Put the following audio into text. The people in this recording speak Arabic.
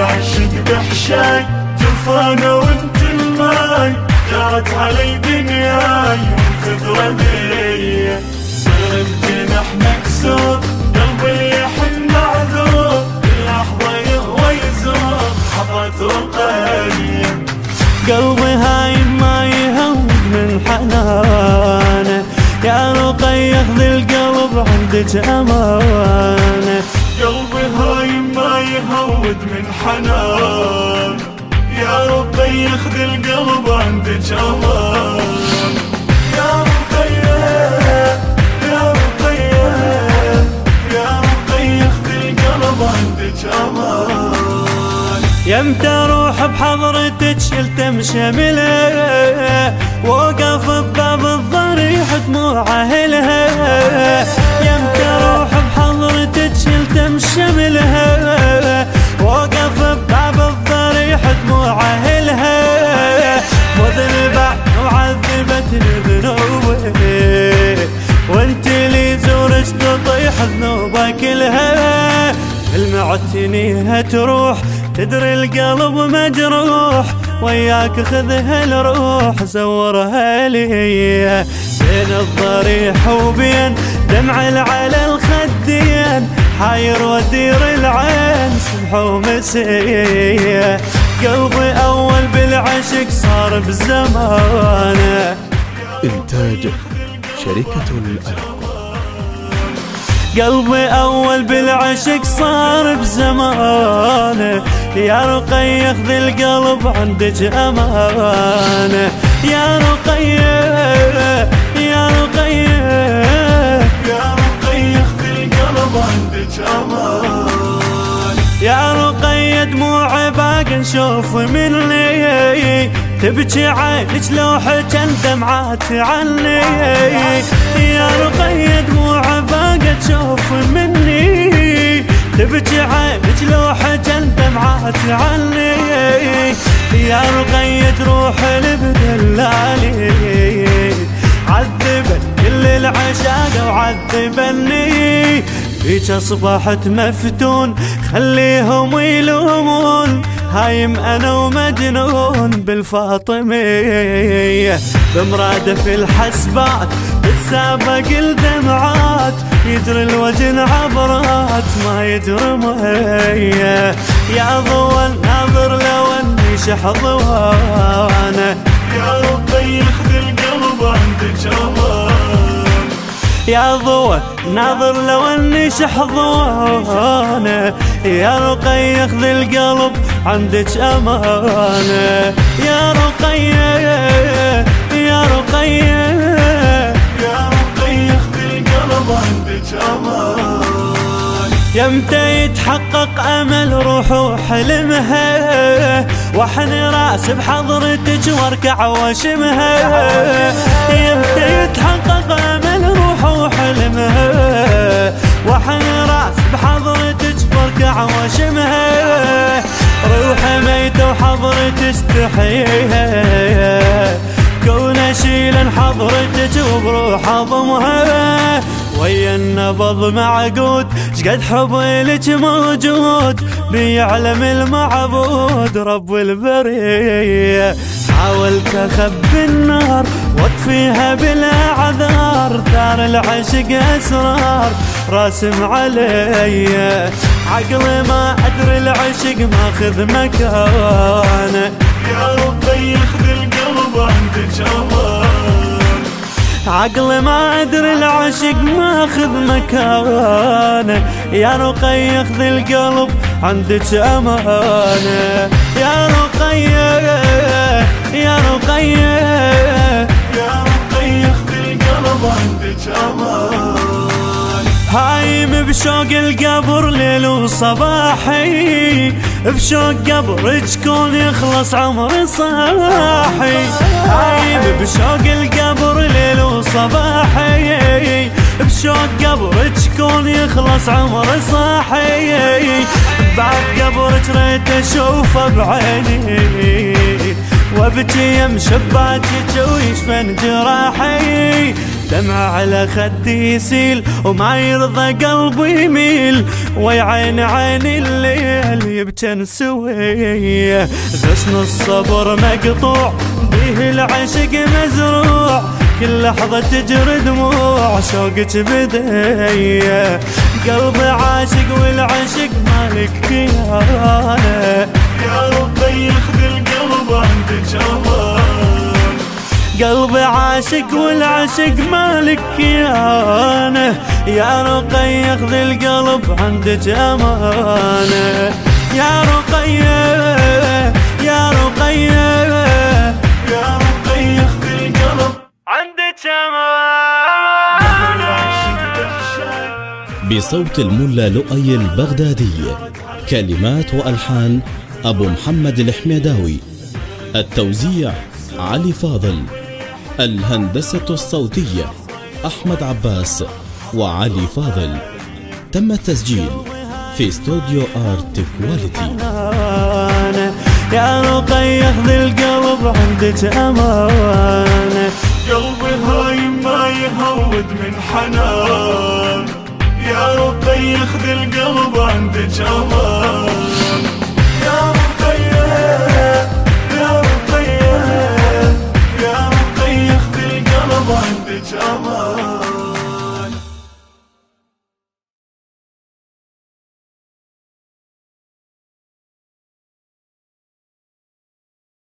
العشق بحشاي جفانه وانت الماي جارت علي دنياي وانتظر بي صرت جنح مكسور قلبي يحن معذور لحظة يهوى يزور حظت رقي قلبي هاي عندك امانه قلبي هاي ما يهود من حنان. يا ربي ياخذ القلب عندك أمان. يا ربي يا ربي يا ربي ياخذ القلب عندك أمان. يمتى أروح بحضرتك التم شملها وقف بباب الضريح دموع اهلها يمتى أروح بحضرتك التم شملها وقف بباب الضريح دموع اهلها مذنبة وعذبتني ذنوبي وانت لي زورك تطيح ذنوبك كلها. المعتنيها تروح تدري القلب مجروح. وياك خذها الروح زورها لي. بين الضريح وبين دمع على الخدين حاير ودير العين صبح ومسية قلبي أول بالعشق صار بزمانه. إنتاج شركة الألقاب قلبي أول بالعشق صار بزمانه. يا رقي ياخذ القلب عندك أمانة. يا رقي يا رقي يا رقي القلب أمان يا رقي دموع باقي نشوف مني تبكي عينك لو حجن دمعات عني. يا رقي دموع تشوف مني تبكي عينك لو حجن دمعات عني يا رقي تروح لبدلالي عذبت كل العشاق وعذبني. بيك أصبحت مفتون خليهم يلومون. هايم أنا ومجنون بالفاطمية بمرادف الحسبات بتسابق الدمعات. يجري الوجن عبرات ما يجري مية يا ضوى الناظر لو أني شحظ وأنا. يا ربي ياخذ القلب عندك يا ضوى ناظر لو أني شحظوانه يا رقي ياخذ القلب عندك أمانة. يا رقي يا رقي. يا ربي ياخذ القلب عندك أمان. يمتى يتحقق أمل روح وحلمها. واحن رأس بحضرتك واركع واشمها. يمتى يتحقق أمل روح وحلمها. واحن رأس بحضرتك واركع واشمها. روح ميتة وحضرتك تحييها كون اشيل حضرتك وبروح اضمها ويا النبض معقود شقد حبي لك موجود؟ بيعلم المعبود رب البرية. حاولت أخبي النار واطفيها بلا العشق أسرار راسم علي. عقلي ما أدري العشق ماخذ مكانه يا ربي ياخذ القلب عندك أمان عقلي ما أدري العشق ماخذ مكانه يا رقي ياخذ القلب عندك امانه بشوق القبر ليل وصباحي بشوق قبرك كون يخلص عمري صاحي. هايم بشوق القبر ليل وصباحي بشوق قبرك كون يخلص عمري صاحي. بعد قبرك ريت أشوفه بعيني وابكي يم شباكك ويشفن جراحي. دمع على خدي يسيل وما يرضى قلبي يميل. ويا عين عين الليل يبكن سويه غصن الصبر مقطوع به العشق مزروع. كل لحظة تجري دموع شوقك بداية قلبي عاشق والعشق مالك يا يا ربي ياخذ القلب عندك. قلبي عاشق والعشق مالك يا يا رقي ياخذ القلب عندك أمانة. يا رقية يا رقية يا ربي ياخذ القلب عندك أمانة. بصوت الملا لؤي البغدادي. كلمات وألحان أبو محمد الحميداوي. التوزيع علي فاضل. الهندسة الصوتية أحمد عباس وعلي فاضل. تم التسجيل في استوديو آرت كواليتي. يا رقي ياخذ القلب عندك أمانة. قلبي هايم ما يهود من حنان. يا ربي ياخذ القلب عندك أمان